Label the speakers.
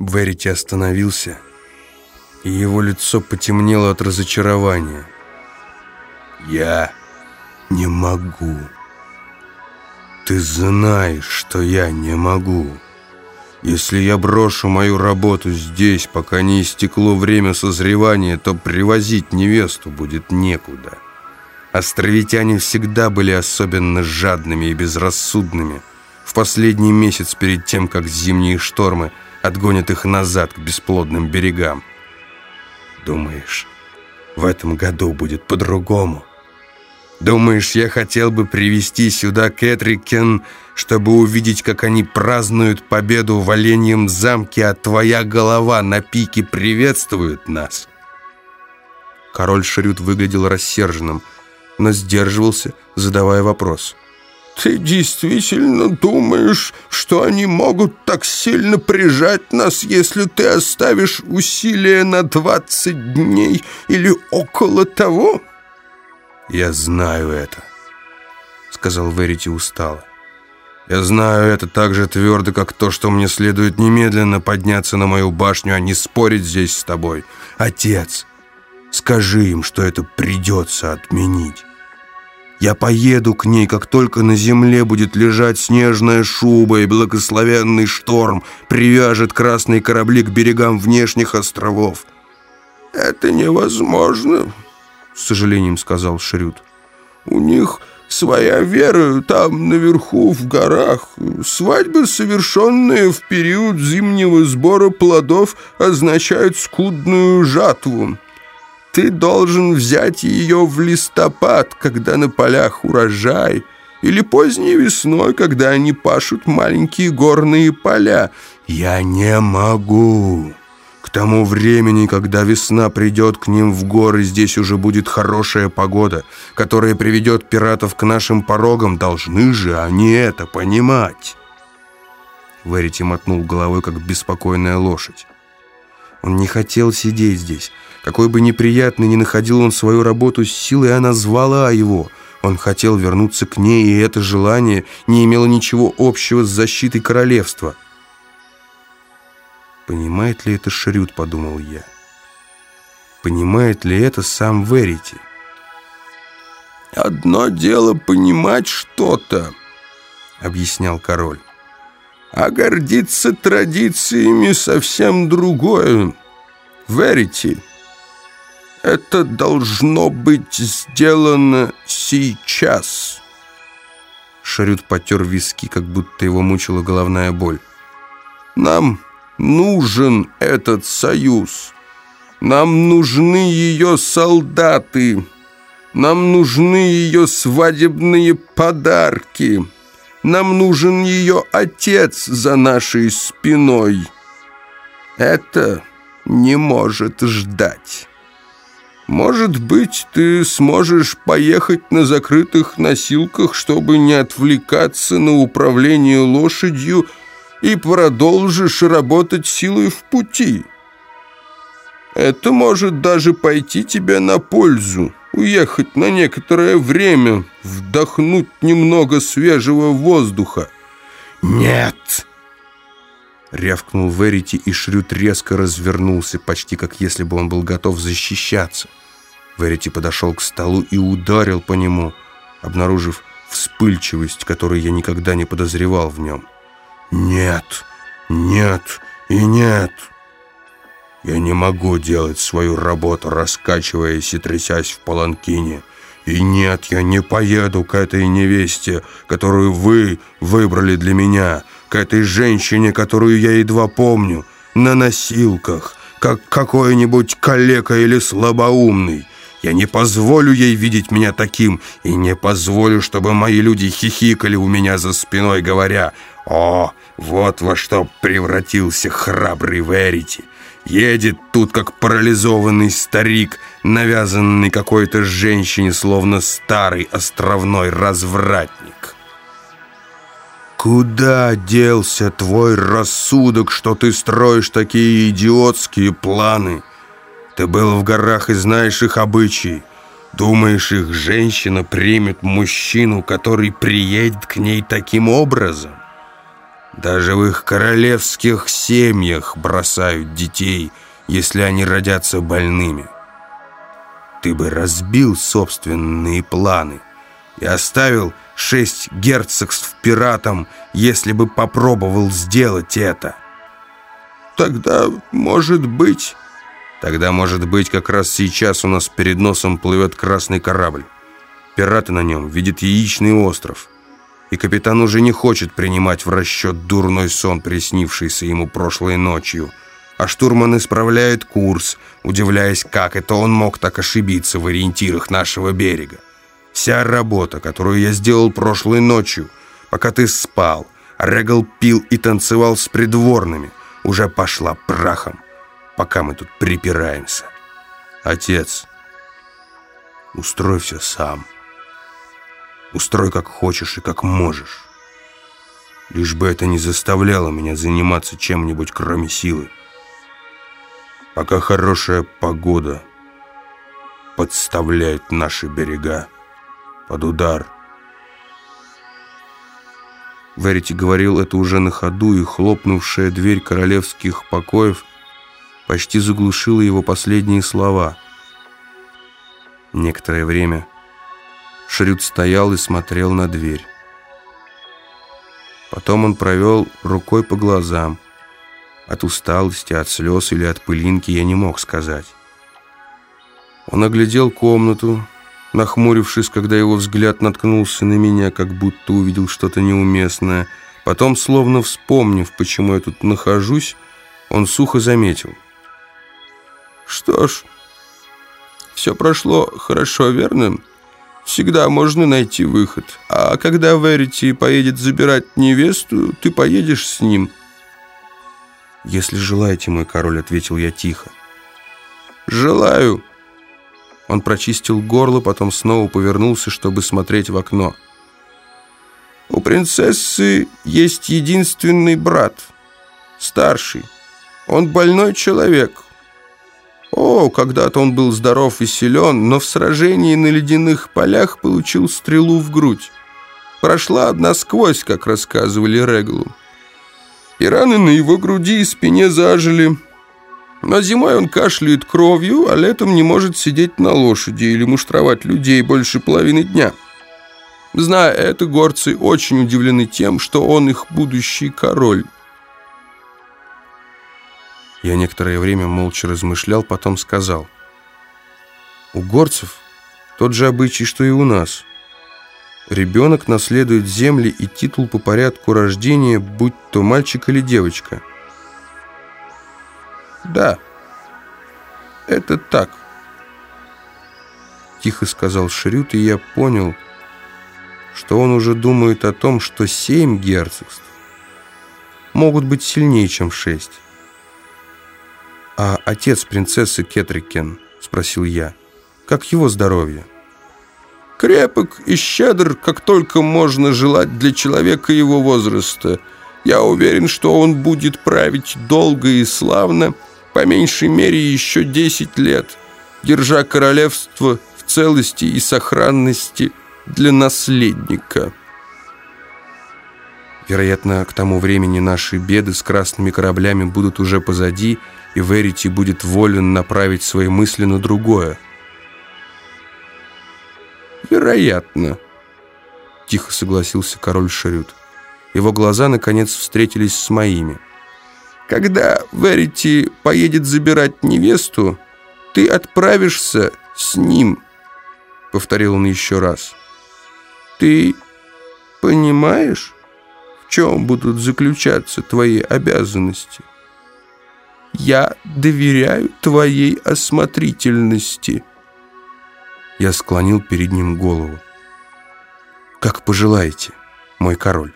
Speaker 1: Верити остановился, и его лицо потемнело от разочарования. «Я не могу. Ты знаешь, что я не могу. Если я брошу мою работу здесь, пока не истекло время созревания, то привозить невесту будет некуда. Островитяне всегда были особенно жадными и безрассудными. В последний месяц перед тем, как зимние штормы отгонят их назад к бесплодным берегам. Думаешь, в этом году будет по-другому? Думаешь, я хотел бы привести сюда Кэтрикен, чтобы увидеть, как они празднуют победу в Оленьем замке, а твоя голова на пике приветствует нас?» Король Шарют выглядел рассерженным, но сдерживался, задавая вопрос.
Speaker 2: «Ты действительно думаешь, что они могут так сильно прижать нас, если ты оставишь усилия на двадцать дней или около того?»
Speaker 1: «Я знаю это», — сказал Верити устало. «Я знаю это так же твердо, как то, что мне следует немедленно подняться на мою башню, а не спорить здесь с тобой. Отец, скажи им, что это придется отменить». Я поеду к ней, как только на земле будет лежать снежная шуба и благословенный шторм привяжет красные корабли к берегам внешних островов.
Speaker 2: «Это невозможно», с сожалением сказал Шрюд. «У них своя вера там наверху в горах. Свадьбы, совершенные в период зимнего сбора плодов, означают скудную жатву. Ты должен взять ее в листопад, когда на полях урожай, или поздней весной, когда они пашут маленькие горные поля.
Speaker 1: Я не могу». К тому времени, когда весна придет к ним в горы, здесь уже будет хорошая погода, которая приведет пиратов к нашим порогам. Должны же они это понимать. Верити мотнул головой, как беспокойная лошадь. Он не хотел сидеть здесь. Какой бы неприятной ни находил он свою работу с силой, она звала его. Он хотел вернуться к ней, и это желание не имело ничего общего с защитой королевства. Понимает ли это Шрюд, подумал я. Понимает ли это сам Верити?
Speaker 2: «Одно дело понимать что-то», — объяснял король. «А гордиться традициями совсем другое. Верите, это должно быть сделано сейчас».
Speaker 1: Шарют потер виски, как будто его мучила головная боль.
Speaker 2: «Нам нужен этот союз. Нам нужны ее солдаты. Нам нужны ее свадебные подарки. Нам нужен ее отец за нашей спиной. Это не может ждать. Может быть, ты сможешь поехать на закрытых носилках, чтобы не отвлекаться на управление лошадью, и продолжишь работать силой в пути. Это может даже пойти тебе на пользу, уехать на некоторое время, вдохнуть немного свежего воздуха.
Speaker 1: «Нет!» Рявкнул Верити, и Шрют резко развернулся, почти как если бы он был готов защищаться. Верити подошел к столу и ударил по нему, обнаружив вспыльчивость, которую я никогда не подозревал в нем. «Нет, нет и нет!» Я не могу делать свою работу, раскачиваясь и трясясь в паланкине. И нет, я не поеду к этой невесте, которую вы выбрали для меня, к этой женщине, которую я едва помню, на носилках, как какой-нибудь калека или слабоумный. Я не позволю ей видеть меня таким, и не позволю, чтобы мои люди хихикали у меня за спиной, говоря «О, вот во что превратился храбрый Верити! Едет тут, как парализованный старик, навязанный какой-то женщине, словно старый островной развратник». «Куда делся твой рассудок, что ты строишь такие идиотские планы?» Ты был в горах и знаешь их обычаи. Думаешь, их женщина примет мужчину, который приедет к ней таким образом? Даже в их королевских семьях бросают детей, если они родятся больными. Ты бы разбил собственные планы и оставил шесть герцогств пиратам, если бы попробовал сделать это.
Speaker 2: Тогда, может быть...
Speaker 1: Тогда, может быть, как раз сейчас у нас перед носом плывет красный корабль. Пираты на нем видят яичный остров. И капитан уже не хочет принимать в расчет дурной сон, приснившийся ему прошлой ночью. А штурман исправляет курс, удивляясь, как это он мог так ошибиться в ориентирах нашего берега. Вся работа, которую я сделал прошлой ночью, пока ты спал, Регал пил и танцевал с придворными, уже пошла прахом, пока мы тут припираемся. Отец, устрой все сам. Устрой как хочешь и как можешь. Лишь бы это не заставляло меня заниматься чем-нибудь, кроме силы. Пока хорошая погода подставляет наши берега под удар. Верити говорил это уже на ходу, и хлопнувшая дверь королевских покоев почти заглушила его последние слова. Некоторое время Шрюд стоял и смотрел на дверь. Потом он провел рукой по глазам. От усталости, от слез или от пылинки я не мог сказать. Он оглядел комнату, нахмурившись, когда его взгляд наткнулся на меня, как будто увидел что-то неуместное. Потом, словно вспомнив, почему я тут нахожусь, он сухо заметил.
Speaker 2: «Что ж, все прошло хорошо, верно? Всегда можно найти выход. А когда Верити поедет забирать невесту, ты поедешь с ним».
Speaker 1: «Если желаете, мой король», — ответил я тихо.
Speaker 2: «Желаю».
Speaker 1: Он прочистил горло, потом снова повернулся, чтобы смотреть в окно.
Speaker 2: «У принцессы есть единственный брат, старший. Он больной человек. О, когда-то он был здоров и силен, но в сражении на ледяных полях получил стрелу в грудь. Прошла одна сквозь, как рассказывали Реглу. И раны на его груди и спине зажили». Но зимой он кашляет кровью, а летом не может сидеть на лошади или муштровать людей больше половины дня. Зная это, горцы очень удивлены тем, что он их будущий король.
Speaker 1: Я некоторое время молча размышлял, потом сказал. У горцев тот же обычай, что и у нас. Ребенок наследует земли и титул по порядку рождения, будь то мальчик или девочка –
Speaker 2: «Да, это так», —
Speaker 1: тихо сказал Шрют, и я понял, что он уже думает о том, что семь герцогств могут быть сильнее, чем шесть. «А отец принцессы Кетрикен?» — спросил я. «Как его здоровье?»
Speaker 2: «Крепок и щедр, как только можно желать для человека его возраста. Я уверен, что он будет править долго и славно, — по меньшей мере еще 10 лет, держа королевство в целости и сохранности для наследника.
Speaker 1: Вероятно, к тому времени наши беды с красными кораблями будут уже позади, и Верити будет волен направить свои мысли на другое.
Speaker 2: «Вероятно», —
Speaker 1: тихо согласился король Шарют. Его глаза, наконец, встретились с моими.
Speaker 2: Когда Верити поедет забирать невесту, ты отправишься с ним, повторил он еще раз. Ты понимаешь, в чем будут заключаться твои обязанности? Я доверяю твоей осмотрительности.
Speaker 1: Я склонил перед ним голову. Как пожелаете, мой король.